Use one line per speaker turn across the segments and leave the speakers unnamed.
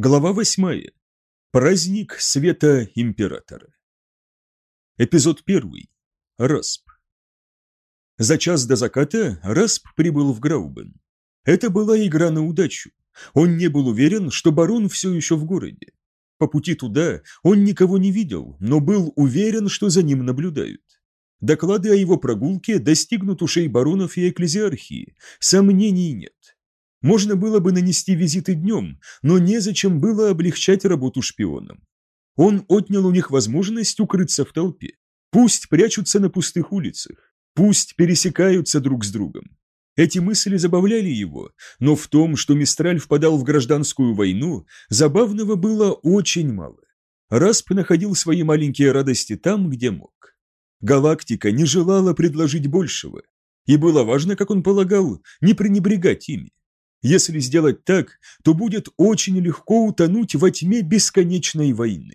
Глава восьмая. Праздник света императора. Эпизод первый. Расп. За час до заката Расп прибыл в Граубен. Это была игра на удачу. Он не был уверен, что барон все еще в городе. По пути туда он никого не видел, но был уверен, что за ним наблюдают. Доклады о его прогулке достигнут ушей баронов и экклезиархии, сомнений нет. Можно было бы нанести визиты днем, но незачем было облегчать работу шпионам. Он отнял у них возможность укрыться в толпе. Пусть прячутся на пустых улицах, пусть пересекаются друг с другом. Эти мысли забавляли его, но в том, что Мистраль впадал в гражданскую войну, забавного было очень мало. Расп находил свои маленькие радости там, где мог. Галактика не желала предложить большего, и было важно, как он полагал, не пренебрегать ими. Если сделать так, то будет очень легко утонуть во тьме бесконечной войны.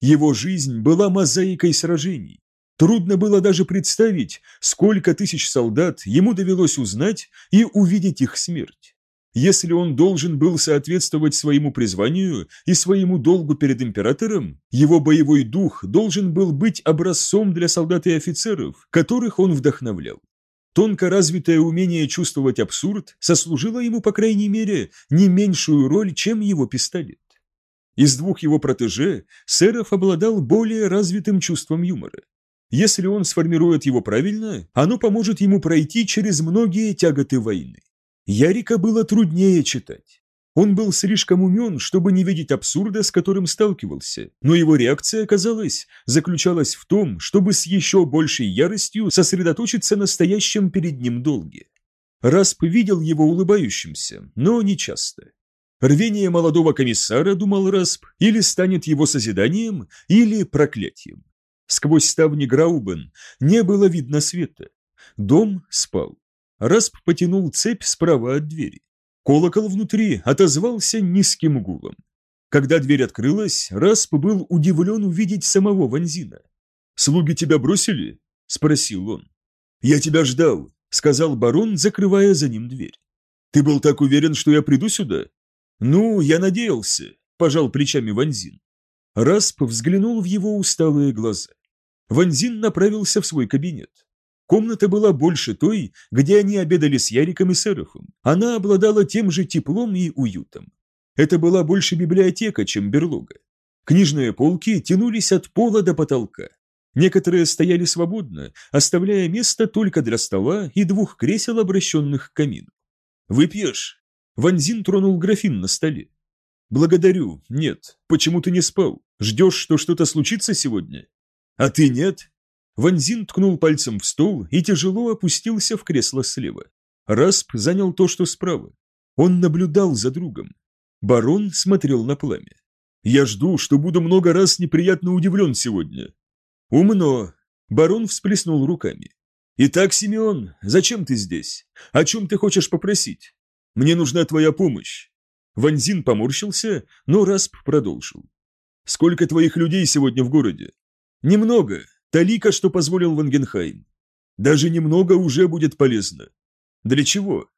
Его жизнь была мозаикой сражений. Трудно было даже представить, сколько тысяч солдат ему довелось узнать и увидеть их смерть. Если он должен был соответствовать своему призванию и своему долгу перед императором, его боевой дух должен был быть образцом для солдат и офицеров, которых он вдохновлял. Тонко развитое умение чувствовать абсурд сослужило ему, по крайней мере, не меньшую роль, чем его пистолет. Из двух его протеже Серов обладал более развитым чувством юмора. Если он сформирует его правильно, оно поможет ему пройти через многие тяготы войны. Ярика было труднее читать. Он был слишком умен, чтобы не видеть абсурда, с которым сталкивался, но его реакция, казалось, заключалась в том, чтобы с еще большей яростью сосредоточиться на стоящем перед ним долге. Расп видел его улыбающимся, но не часто. Рвение молодого комиссара, думал Расп, или станет его созиданием, или проклятием. Сквозь ставни Граубен не было видно света. Дом спал. Расп потянул цепь справа от двери. Колокол внутри отозвался низким гулом. Когда дверь открылась, Расп был удивлен увидеть самого Ванзина. «Слуги тебя бросили?» – спросил он. «Я тебя ждал», – сказал барон, закрывая за ним дверь. «Ты был так уверен, что я приду сюда?» «Ну, я надеялся», – пожал плечами Ванзин. Расп взглянул в его усталые глаза. Ванзин направился в свой кабинет. Комната была больше той, где они обедали с Яриком и Серафом. Она обладала тем же теплом и уютом. Это была больше библиотека, чем берлога. Книжные полки тянулись от пола до потолка. Некоторые стояли свободно, оставляя место только для стола и двух кресел, обращенных к камину. «Выпьешь?» Ванзин тронул графин на столе. «Благодарю. Нет. Почему ты не спал? Ждешь, что что-то случится сегодня?» «А ты нет?» Ванзин ткнул пальцем в стол и тяжело опустился в кресло слева. Расп занял то, что справа. Он наблюдал за другом. Барон смотрел на пламя. «Я жду, что буду много раз неприятно удивлен сегодня». «Умно!» Барон всплеснул руками. «Итак, Симеон, зачем ты здесь? О чем ты хочешь попросить? Мне нужна твоя помощь». Ванзин поморщился, но Расп продолжил. «Сколько твоих людей сегодня в городе?» «Немного. Талика, что позволил Вангенхайм. Даже немного уже будет полезно. Для чего?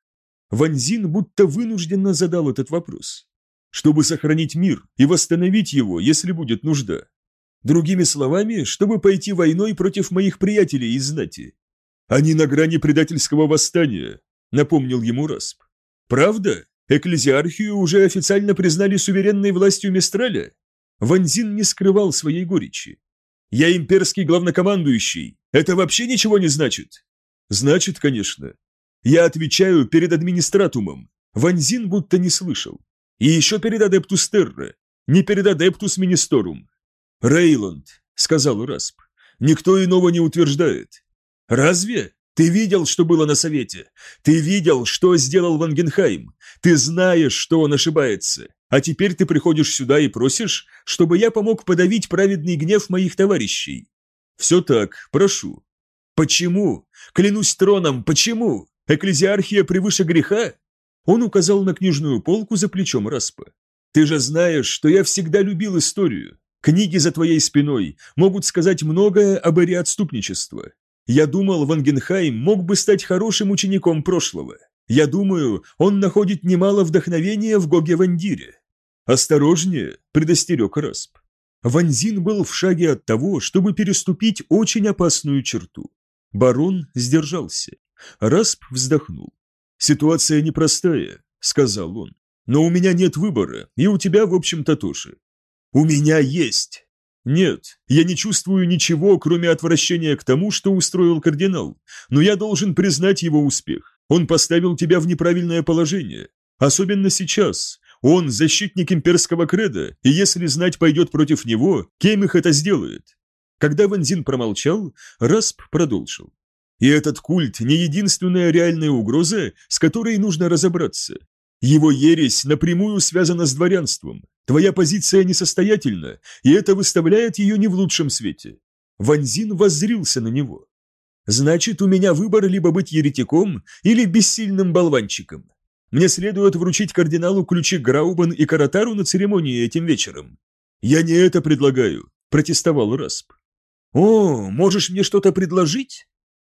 Ванзин будто вынужденно задал этот вопрос. Чтобы сохранить мир и восстановить его, если будет нужда. Другими словами, чтобы пойти войной против моих приятелей из знати. Они на грани предательского восстания, напомнил ему Расп. Правда? Экклезиархию уже официально признали суверенной властью Мистраля? Ванзин не скрывал своей горечи. Я имперский главнокомандующий. Это вообще ничего не значит. Значит, конечно. Я отвечаю перед администратумом. Ванзин будто не слышал. И еще перед Адептус Терра. Не перед Адептус Министорум. Рейланд, сказал Расп. Никто иного не утверждает. Разве? Ты видел, что было на совете? Ты видел, что сделал Вангенхайм? Ты знаешь, что он ошибается. А теперь ты приходишь сюда и просишь, чтобы я помог подавить праведный гнев моих товарищей. Все так, прошу. Почему? Клянусь троном, почему? Экклезиархия превыше греха? Он указал на книжную полку за плечом Распа. Ты же знаешь, что я всегда любил историю. Книги за твоей спиной могут сказать многое об эре отступничества. Я думал, Вангенхайм мог бы стать хорошим учеником прошлого. Я думаю, он находит немало вдохновения в Гоге Вандире. «Осторожнее!» – предостерег Расп. Ванзин был в шаге от того, чтобы переступить очень опасную черту. Барон сдержался. Расп вздохнул. «Ситуация непростая», — сказал он. «Но у меня нет выбора, и у тебя, в общем-то, тоже». «У меня есть!» «Нет, я не чувствую ничего, кроме отвращения к тому, что устроил кардинал, но я должен признать его успех. Он поставил тебя в неправильное положение. Особенно сейчас, он защитник имперского креда, и если знать пойдет против него, кем их это сделает? Когда Ванзин промолчал, Расп продолжил. И этот культ не единственная реальная угроза, с которой нужно разобраться. Его ересь напрямую связана с дворянством. Твоя позиция несостоятельна, и это выставляет ее не в лучшем свете. Ванзин воззрился на него. Значит, у меня выбор либо быть еретиком или бессильным болванчиком. Мне следует вручить кардиналу ключи Граубан и Каратару на церемонии этим вечером. Я не это предлагаю, протестовал Расп. О, можешь мне что-то предложить?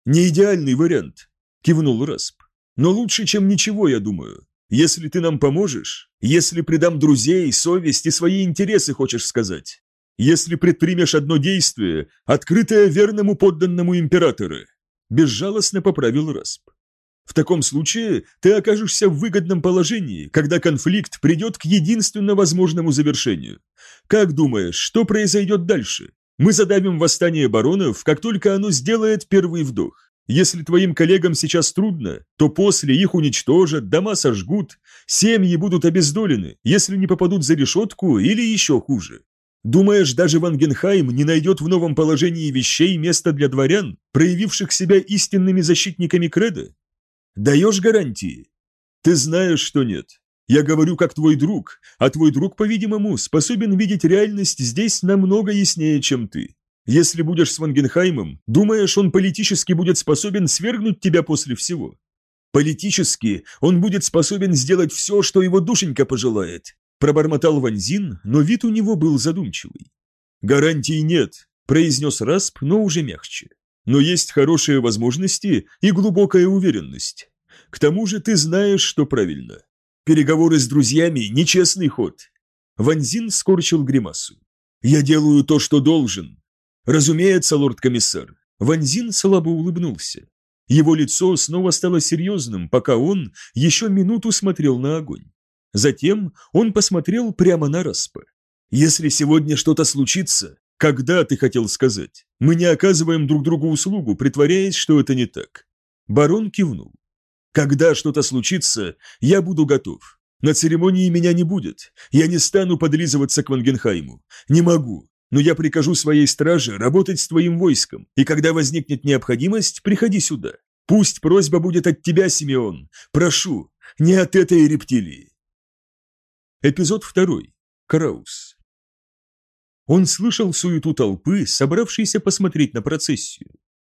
Не идеальный вариант, кивнул Расп. Но лучше, чем ничего, я думаю. Если ты нам поможешь, если предам друзей, совесть и свои интересы, хочешь сказать. Если предпримешь одно действие, открытое верному подданному императору, безжалостно поправил Расп. В таком случае ты окажешься в выгодном положении, когда конфликт придет к единственно возможному завершению. Как думаешь, что произойдет дальше? Мы задавим восстание баронов, как только оно сделает первый вдох. Если твоим коллегам сейчас трудно, то после их уничтожат, дома сожгут, семьи будут обездолены, если не попадут за решетку или еще хуже. Думаешь, даже Вангенхайм не найдет в новом положении вещей места для дворян, проявивших себя истинными защитниками Креда? Даешь гарантии? Ты знаешь, что нет. Я говорю как твой друг, а твой друг, по-видимому, способен видеть реальность здесь намного яснее, чем ты. Если будешь с Вангенхаймом, думаешь, он политически будет способен свергнуть тебя после всего? Политически он будет способен сделать все, что его душенька пожелает, пробормотал Ванзин, но вид у него был задумчивый. Гарантий нет, произнес Расп, но уже мягче но есть хорошие возможности и глубокая уверенность. К тому же ты знаешь, что правильно. Переговоры с друзьями – нечестный ход. Ванзин скорчил гримасу. Я делаю то, что должен. Разумеется, лорд-комиссар. Ванзин слабо улыбнулся. Его лицо снова стало серьезным, пока он еще минуту смотрел на огонь. Затем он посмотрел прямо на Распа. «Если сегодня что-то случится, «Когда, ты хотел сказать? Мы не оказываем друг другу услугу, притворяясь, что это не так». Барон кивнул. «Когда что-то случится, я буду готов. На церемонии меня не будет. Я не стану подлизываться к Вангенхайму. Не могу. Но я прикажу своей страже работать с твоим войском, и когда возникнет необходимость, приходи сюда. Пусть просьба будет от тебя, Симеон. Прошу, не от этой рептилии». Эпизод второй. Краус. Он слышал суету толпы, собравшейся посмотреть на процессию.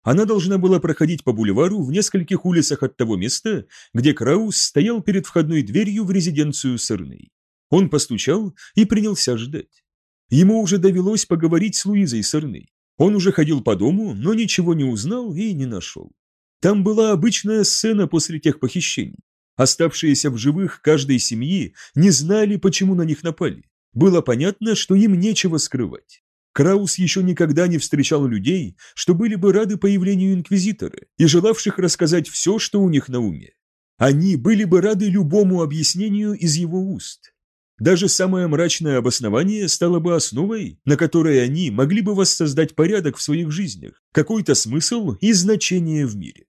Она должна была проходить по бульвару в нескольких улицах от того места, где Краус стоял перед входной дверью в резиденцию Сырной. Он постучал и принялся ждать. Ему уже довелось поговорить с Луизой Сырной. Он уже ходил по дому, но ничего не узнал и не нашел. Там была обычная сцена после тех похищений. Оставшиеся в живых каждой семьи не знали, почему на них напали. Было понятно, что им нечего скрывать. Краус еще никогда не встречал людей, что были бы рады появлению инквизитора и желавших рассказать все, что у них на уме. Они были бы рады любому объяснению из его уст. Даже самое мрачное обоснование стало бы основой, на которой они могли бы воссоздать порядок в своих жизнях, какой-то смысл и значение в мире.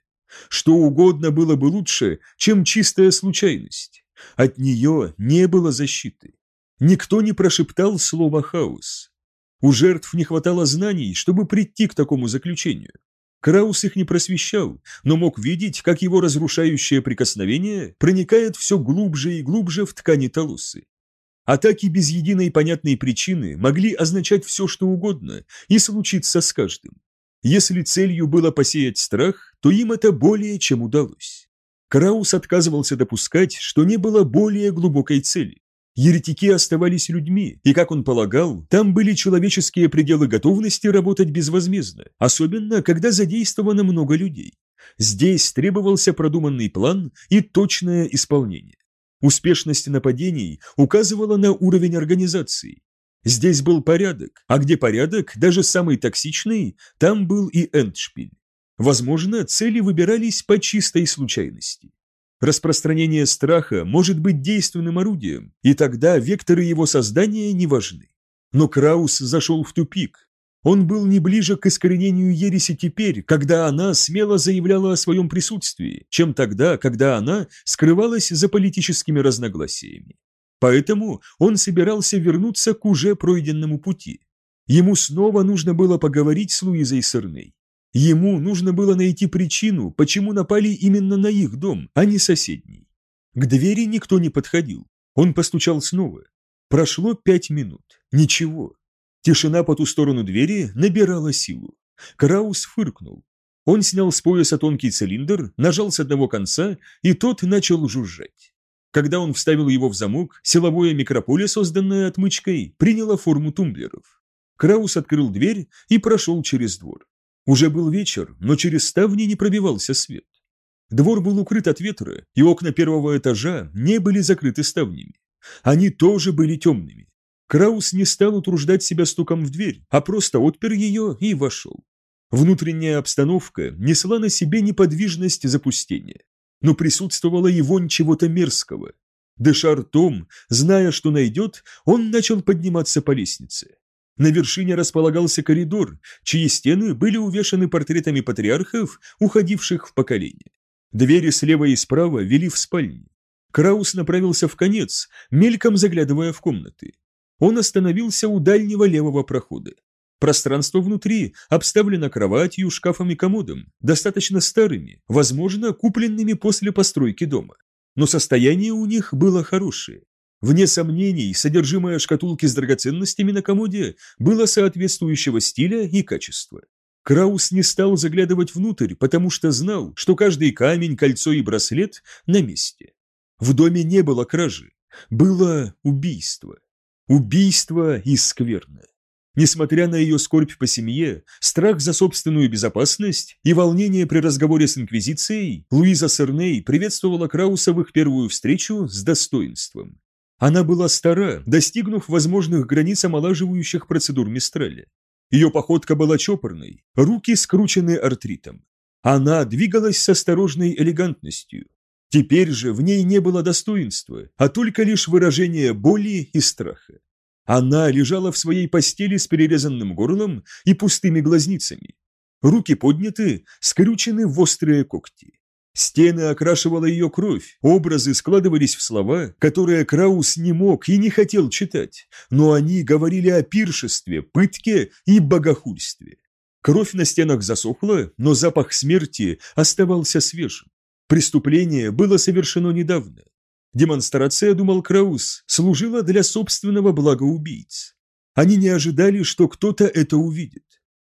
Что угодно было бы лучше, чем чистая случайность. От нее не было защиты. Никто не прошептал слово «хаос». У жертв не хватало знаний, чтобы прийти к такому заключению. Краус их не просвещал, но мог видеть, как его разрушающее прикосновение проникает все глубже и глубже в ткани Талусы. Атаки без единой понятной причины могли означать все, что угодно, и случиться с каждым. Если целью было посеять страх, то им это более чем удалось. Краус отказывался допускать, что не было более глубокой цели. Еретики оставались людьми, и, как он полагал, там были человеческие пределы готовности работать безвозмездно, особенно когда задействовано много людей. Здесь требовался продуманный план и точное исполнение. Успешность нападений указывала на уровень организации. Здесь был порядок, а где порядок, даже самый токсичный, там был и эндшпиль. Возможно, цели выбирались по чистой случайности. Распространение страха может быть действенным орудием, и тогда векторы его создания не важны. Но Краус зашел в тупик. Он был не ближе к искоренению ереси теперь, когда она смело заявляла о своем присутствии, чем тогда, когда она скрывалась за политическими разногласиями. Поэтому он собирался вернуться к уже пройденному пути. Ему снова нужно было поговорить с Луизой Сырной. Ему нужно было найти причину, почему напали именно на их дом, а не соседний. К двери никто не подходил. Он постучал снова. Прошло пять минут. Ничего. Тишина по ту сторону двери набирала силу. Краус фыркнул. Он снял с пояса тонкий цилиндр, нажал с одного конца, и тот начал жужжать. Когда он вставил его в замок, силовое микрополе, созданное отмычкой, приняло форму тумблеров. Краус открыл дверь и прошел через двор. Уже был вечер, но через ставни не пробивался свет. Двор был укрыт от ветра, и окна первого этажа не были закрыты ставнями. Они тоже были темными. Краус не стал утруждать себя стуком в дверь, а просто отпер ее и вошел. Внутренняя обстановка несла на себе неподвижность запустения, но присутствовала и вонь чего-то мерзкого. Дыша ртом, зная, что найдет, он начал подниматься по лестнице. На вершине располагался коридор, чьи стены были увешаны портретами патриархов, уходивших в поколение. Двери слева и справа вели в спальни. Краус направился в конец, мельком заглядывая в комнаты. Он остановился у дальнего левого прохода. Пространство внутри обставлено кроватью, шкафом и комодом, достаточно старыми, возможно, купленными после постройки дома. Но состояние у них было хорошее. Вне сомнений, содержимое шкатулки с драгоценностями на комоде было соответствующего стиля и качества. Краус не стал заглядывать внутрь, потому что знал, что каждый камень, кольцо и браслет на месте. В доме не было кражи, было убийство. Убийство и скверно. Несмотря на ее скорбь по семье, страх за собственную безопасность и волнение при разговоре с Инквизицией, Луиза Серней приветствовала Крауса в их первую встречу с достоинством. Она была стара, достигнув возможных границ омолаживающих процедур Мистраля. Ее походка была чопорной, руки скручены артритом. Она двигалась с осторожной элегантностью. Теперь же в ней не было достоинства, а только лишь выражение боли и страха. Она лежала в своей постели с перерезанным горлом и пустыми глазницами. Руки подняты, скрючены в острые когти. Стены окрашивала ее кровь, образы складывались в слова, которые Краус не мог и не хотел читать, но они говорили о пиршестве, пытке и богохульстве. Кровь на стенах засохла, но запах смерти оставался свежим. Преступление было совершено недавно. Демонстрация, думал Краус, служила для собственного блага убийц. Они не ожидали, что кто-то это увидит.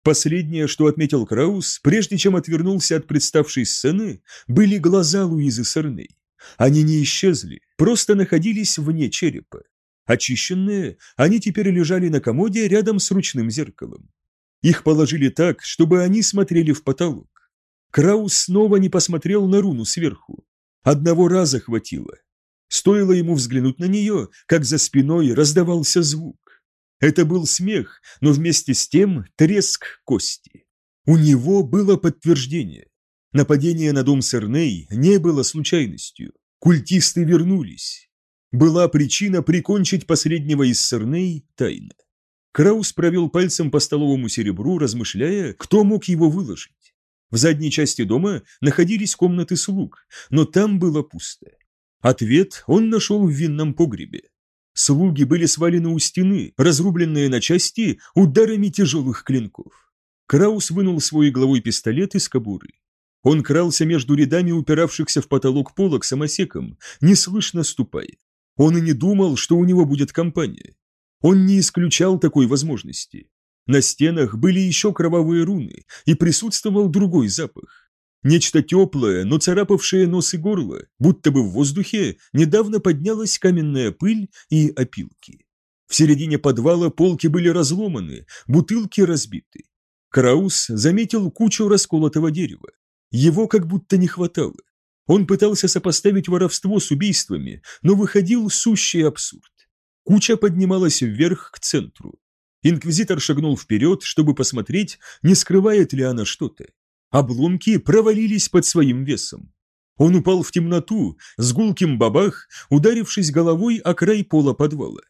Последнее, что отметил Краус, прежде чем отвернулся от представшей сцены, были глаза Луизы Сорней. Они не исчезли, просто находились вне черепа. Очищенные, они теперь лежали на комоде рядом с ручным зеркалом. Их положили так, чтобы они смотрели в потолок. Краус снова не посмотрел на руну сверху. Одного раза хватило. Стоило ему взглянуть на нее, как за спиной раздавался звук. Это был смех, но вместе с тем треск кости. У него было подтверждение. Нападение на дом Серней не было случайностью. Культисты вернулись. Была причина прикончить последнего из Серней тайно. Краус провел пальцем по столовому серебру, размышляя, кто мог его выложить. В задней части дома находились комнаты слуг, но там было пусто. Ответ он нашел в винном погребе. Слуги были свалены у стены, разрубленные на части ударами тяжелых клинков. Краус вынул свой игловой пистолет из кобуры. Он крался между рядами упиравшихся в потолок полок самосеком, неслышно ступая. Он и не думал, что у него будет компания. Он не исключал такой возможности. На стенах были еще кровавые руны, и присутствовал другой запах. Нечто теплое, но царапавшее нос и горло, будто бы в воздухе недавно поднялась каменная пыль и опилки. В середине подвала полки были разломаны, бутылки разбиты. Краус заметил кучу расколотого дерева. Его как будто не хватало. Он пытался сопоставить воровство с убийствами, но выходил сущий абсурд. Куча поднималась вверх к центру. Инквизитор шагнул вперед, чтобы посмотреть, не скрывает ли она что-то. Обломки провалились под своим весом. Он упал в темноту, с гулким бабах, ударившись головой о край пола подвала.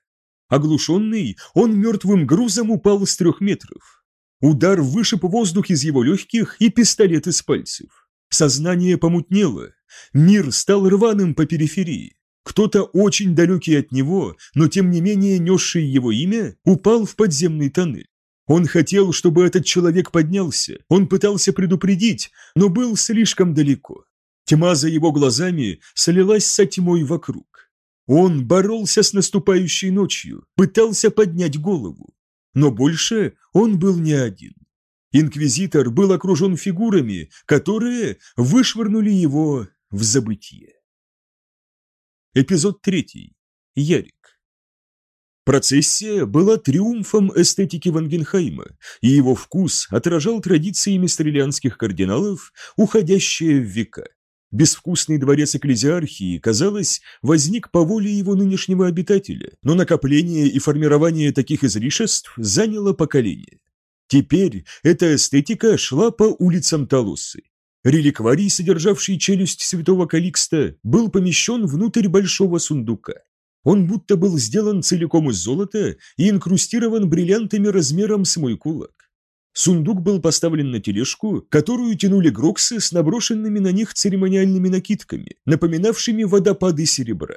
Оглушенный, он мертвым грузом упал с трех метров. Удар вышиб воздух из его легких и пистолет из пальцев. Сознание помутнело. Мир стал рваным по периферии. Кто-то очень далекий от него, но тем не менее несший его имя, упал в подземный тоннель. Он хотел, чтобы этот человек поднялся, он пытался предупредить, но был слишком далеко. Тьма за его глазами слилась со тьмой вокруг. Он боролся с наступающей ночью, пытался поднять голову. Но больше он был не один. Инквизитор был окружен фигурами, которые вышвырнули его в забытье. Эпизод третий. Ярик. Процессия была триумфом эстетики Вангенхайма, и его вкус отражал традиции мистрелианских кардиналов, уходящие в века. Безвкусный дворец экклезиархии, казалось, возник по воле его нынешнего обитателя, но накопление и формирование таких излишеств заняло поколение. Теперь эта эстетика шла по улицам Талусы. Реликварий, содержавший челюсть святого Каликста, был помещен внутрь большого сундука. Он будто был сделан целиком из золота и инкрустирован бриллиантами размером с мой кулак. Сундук был поставлен на тележку, которую тянули гроксы с наброшенными на них церемониальными накидками, напоминавшими водопады серебра.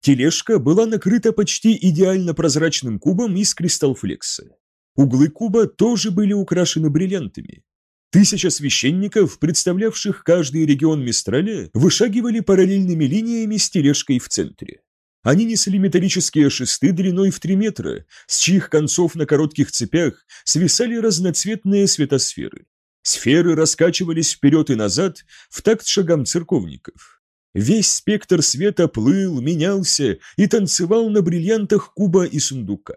Тележка была накрыта почти идеально прозрачным кубом из кристаллфлекса. Углы куба тоже были украшены бриллиантами, Тысяча священников, представлявших каждый регион Мистраля, вышагивали параллельными линиями с тележкой в центре. Они несли металлические шесты длиной в три метра, с чьих концов на коротких цепях свисали разноцветные светосферы. Сферы раскачивались вперед и назад в такт шагам церковников. Весь спектр света плыл, менялся и танцевал на бриллиантах куба и сундука.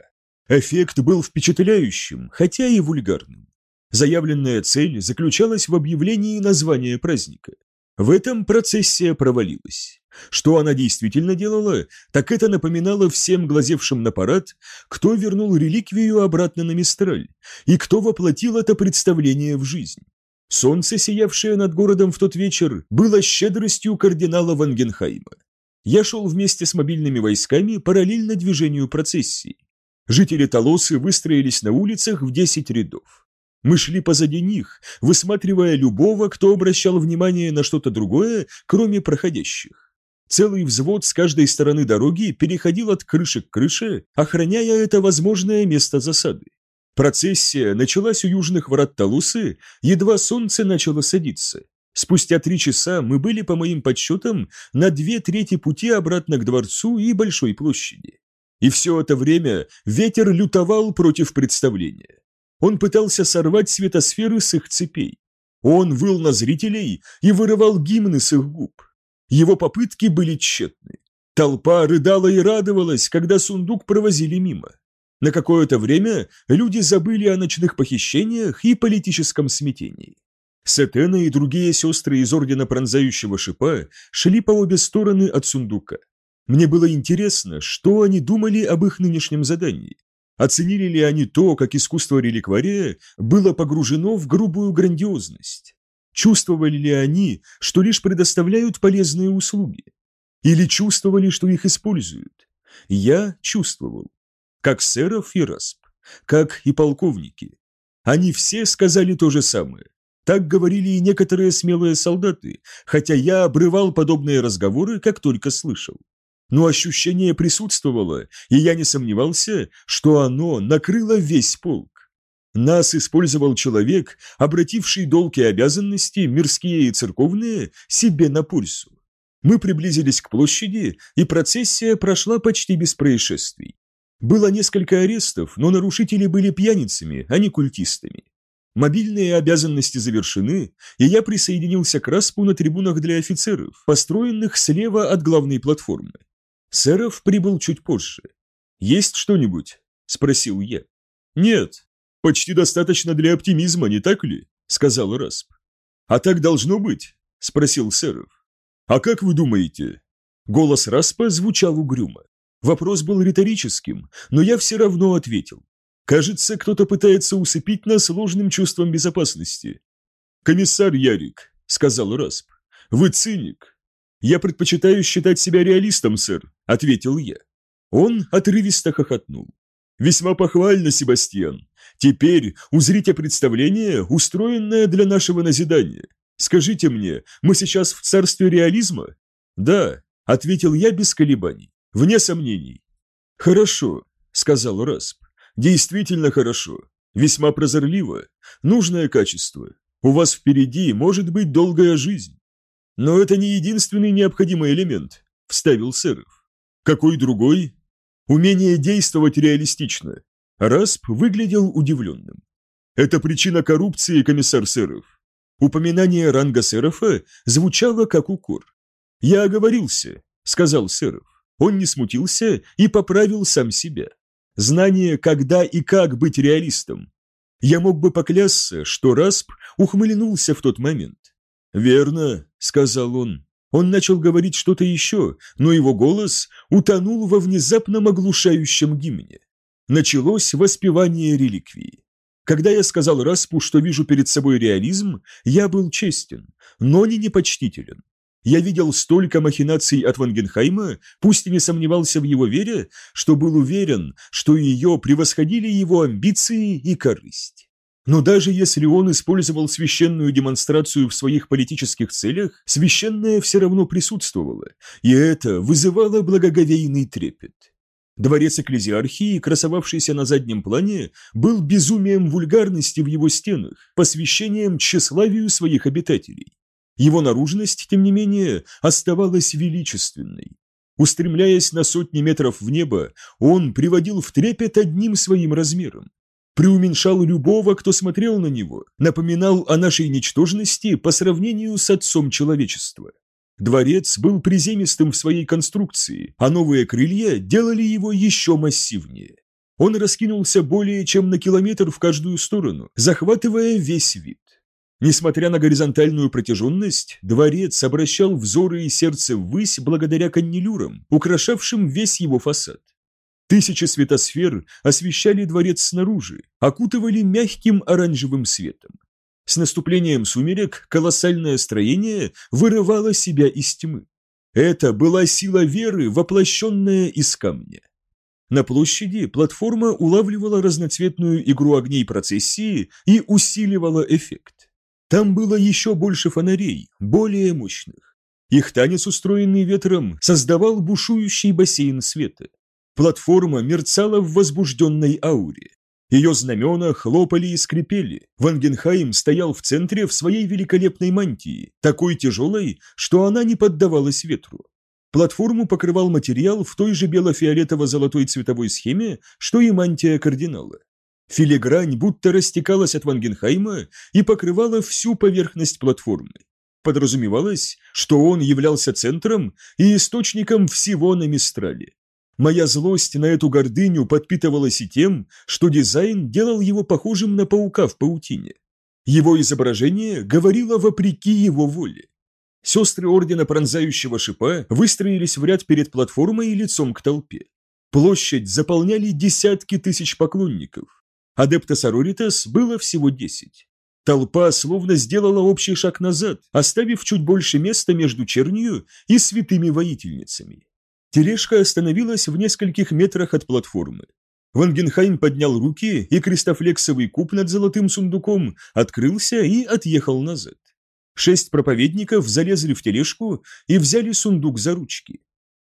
Эффект был впечатляющим, хотя и вульгарным. Заявленная цель заключалась в объявлении названия праздника. В этом процессия провалилась. Что она действительно делала, так это напоминало всем глазевшим на парад, кто вернул реликвию обратно на Мистраль и кто воплотил это представление в жизнь. Солнце, сиявшее над городом в тот вечер, было щедростью кардинала Вангенхайма. Я шел вместе с мобильными войсками параллельно движению процессии. Жители Толосы выстроились на улицах в 10 рядов. Мы шли позади них, высматривая любого, кто обращал внимание на что-то другое, кроме проходящих. Целый взвод с каждой стороны дороги переходил от крыши к крыше, охраняя это возможное место засады. Процессия началась у южных ворот Талусы, едва солнце начало садиться. Спустя три часа мы были, по моим подсчетам, на две трети пути обратно к дворцу и Большой площади. И все это время ветер лютовал против представления. Он пытался сорвать светосферы с их цепей. Он выл на зрителей и вырывал гимны с их губ. Его попытки были тщетны. Толпа рыдала и радовалась, когда сундук провозили мимо. На какое-то время люди забыли о ночных похищениях и политическом смятении. Сетена и другие сестры из Ордена Пронзающего Шипа шли по обе стороны от сундука. Мне было интересно, что они думали об их нынешнем задании. Оценили ли они то, как искусство реликвария было погружено в грубую грандиозность? Чувствовали ли они, что лишь предоставляют полезные услуги? Или чувствовали, что их используют? Я чувствовал. Как сэров и расп, как и полковники. Они все сказали то же самое. Так говорили и некоторые смелые солдаты, хотя я обрывал подобные разговоры, как только слышал но ощущение присутствовало, и я не сомневался, что оно накрыло весь полк. Нас использовал человек, обративший долг и обязанности, мирские и церковные, себе на пульсу. Мы приблизились к площади, и процессия прошла почти без происшествий. Было несколько арестов, но нарушители были пьяницами, а не культистами. Мобильные обязанности завершены, и я присоединился к распу на трибунах для офицеров, построенных слева от главной платформы. Сэров прибыл чуть позже. «Есть что-нибудь?» – спросил я. «Нет, почти достаточно для оптимизма, не так ли?» – сказал Расп. «А так должно быть?» – спросил Сэров. «А как вы думаете?» Голос Распа звучал угрюмо. Вопрос был риторическим, но я все равно ответил. Кажется, кто-то пытается усыпить нас ложным чувством безопасности. «Комиссар Ярик», — сказал Расп, — «вы циник». «Я предпочитаю считать себя реалистом, сэр», — ответил я. Он отрывисто хохотнул. «Весьма похвально, Себастьян. Теперь узрите представление, устроенное для нашего назидания. Скажите мне, мы сейчас в царстве реализма?» «Да», — ответил я без колебаний, вне сомнений. «Хорошо», — сказал Расп. Действительно хорошо, весьма прозорливо, нужное качество. У вас впереди может быть долгая жизнь. Но это не единственный необходимый элемент, вставил Сэров. Какой другой? Умение действовать реалистично. Расп выглядел удивленным. Это причина коррупции, комиссар Сэров. Упоминание ранга Серафа звучало как укор. «Я оговорился», — сказал Сэров. Он не смутился и поправил сам себя знание, когда и как быть реалистом. Я мог бы поклясться, что Расп ухмыльнулся в тот момент. «Верно», — сказал он. Он начал говорить что-то еще, но его голос утонул во внезапном оглушающем гимне. Началось воспевание реликвии. Когда я сказал Распу, что вижу перед собой реализм, я был честен, но не непочтителен. Я видел столько махинаций от Вангенхайма, пусть и не сомневался в его вере, что был уверен, что ее превосходили его амбиции и корысть. Но даже если он использовал священную демонстрацию в своих политических целях, священное все равно присутствовало, и это вызывало благоговейный трепет. Дворец экклезиархии, красовавшийся на заднем плане, был безумием вульгарности в его стенах, посвящением тщеславию своих обитателей. Его наружность, тем не менее, оставалась величественной. Устремляясь на сотни метров в небо, он приводил в трепет одним своим размером. Преуменьшал любого, кто смотрел на него, напоминал о нашей ничтожности по сравнению с отцом человечества. Дворец был приземистым в своей конструкции, а новые крылья делали его еще массивнее. Он раскинулся более чем на километр в каждую сторону, захватывая весь вид. Несмотря на горизонтальную протяженность, дворец обращал взоры и сердце ввысь благодаря каннелюрам, украшавшим весь его фасад. Тысячи светосфер освещали дворец снаружи, окутывали мягким оранжевым светом. С наступлением сумерек колоссальное строение вырывало себя из тьмы. Это была сила веры, воплощенная из камня. На площади платформа улавливала разноцветную игру огней процессии и усиливала эффект. Там было еще больше фонарей, более мощных. Их танец, устроенный ветром, создавал бушующий бассейн света. Платформа мерцала в возбужденной ауре. Ее знамена хлопали и скрипели. Вангенхайм стоял в центре в своей великолепной мантии, такой тяжелой, что она не поддавалась ветру. Платформу покрывал материал в той же бело-фиолетово-золотой цветовой схеме, что и мантия кардинала. Филигрань будто растекалась от Вангенхайма и покрывала всю поверхность платформы. Подразумевалось, что он являлся центром и источником всего на Мистрале. Моя злость на эту гордыню подпитывалась и тем, что дизайн делал его похожим на паука в паутине. Его изображение говорило вопреки его воле. Сестры Ордена Пронзающего Шипа выстроились в ряд перед платформой и лицом к толпе. Площадь заполняли десятки тысяч поклонников. Адептес Ароритас было всего десять. Толпа словно сделала общий шаг назад, оставив чуть больше места между чернью и святыми воительницами. Тележка остановилась в нескольких метрах от платформы. Вангенхайм поднял руки, и крестофлексовый куб над золотым сундуком открылся и отъехал назад. Шесть проповедников залезли в тележку и взяли сундук за ручки.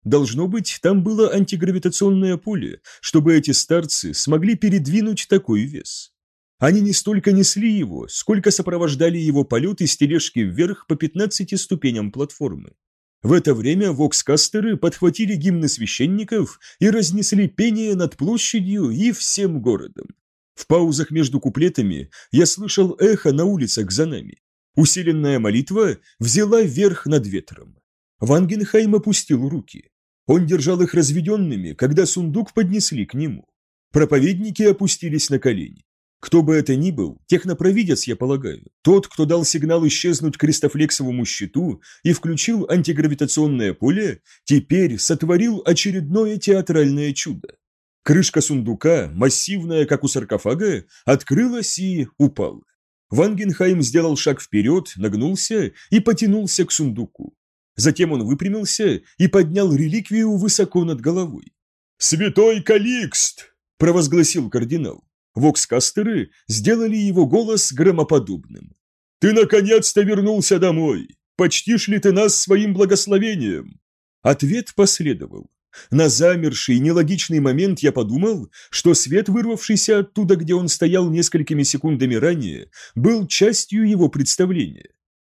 Должно быть, там было антигравитационное поле, чтобы эти старцы смогли передвинуть такой вес. Они не столько несли его, сколько сопровождали его полет из тележки вверх по 15 ступеням платформы. В это время вокскастеры подхватили гимны священников и разнесли пение над площадью и всем городом. В паузах между куплетами я слышал эхо на улицах за нами. Усиленная молитва взяла верх над ветром. Вангенхайм опустил руки. Он держал их разведенными, когда сундук поднесли к нему. Проповедники опустились на колени. Кто бы это ни был, технопровидец, я полагаю, тот, кто дал сигнал исчезнуть крестофлексовому щиту и включил антигравитационное поле, теперь сотворил очередное театральное чудо. Крышка сундука, массивная, как у саркофага, открылась и упала. Вангенхайм сделал шаг вперед, нагнулся и потянулся к сундуку. Затем он выпрямился и поднял реликвию высоко над головой. «Святой Каликст!» – провозгласил кардинал. Вокскастеры сделали его голос громоподобным. «Ты наконец-то вернулся домой! Почтишь ли ты нас своим благословением?» Ответ последовал. На замерший, нелогичный момент я подумал, что свет, вырвавшийся оттуда, где он стоял несколькими секундами ранее, был частью его представления.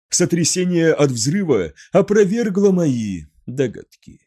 Сотрясение от взрыва опровергло мои догадки.